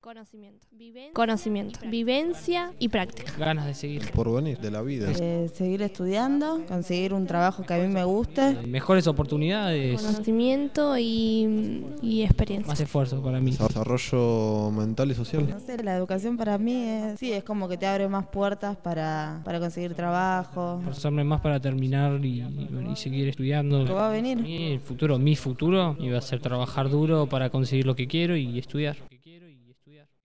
Conocimiento. Conocimiento. Vivencia y práctica. Ganas de seguir. Por venir de la vida. Eh, seguir estudiando, conseguir un trabajo que a mí me guste. Mejores oportunidades. Conocimiento y, y experiencia. Más esfuerzo para mí. Desarrollo mental y social. No sé, la educación para mí es, sí, es como que te abre más puertas para, para conseguir trabajo. Esforzarme más para terminar y, y seguir estudiando. ¿Qué va a venir? Mi futuro, mi futuro iba a ser trabajar duro para conseguir lo que quiero y estudiar. estudiar.